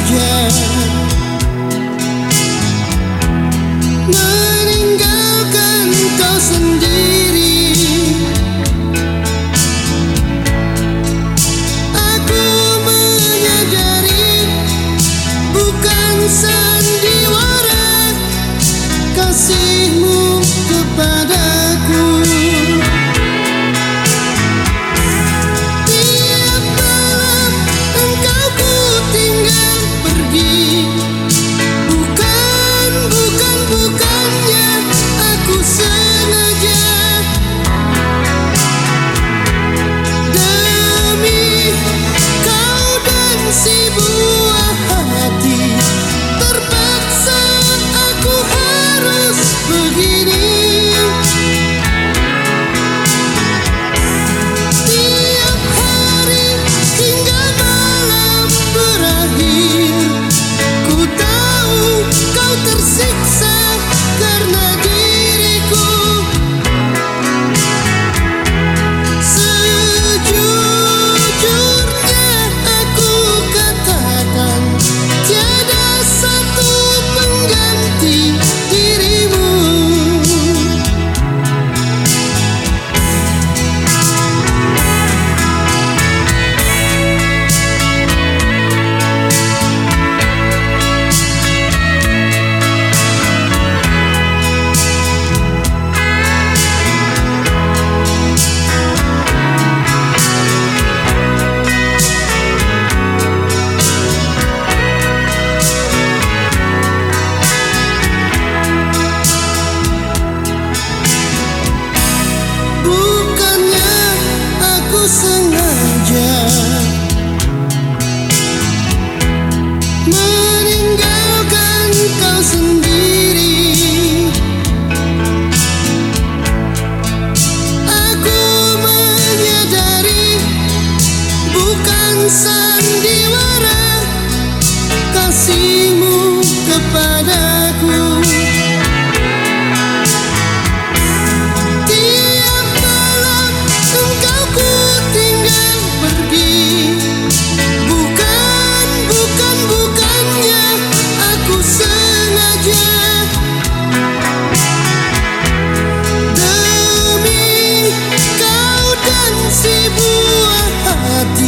again. te se boa a ti.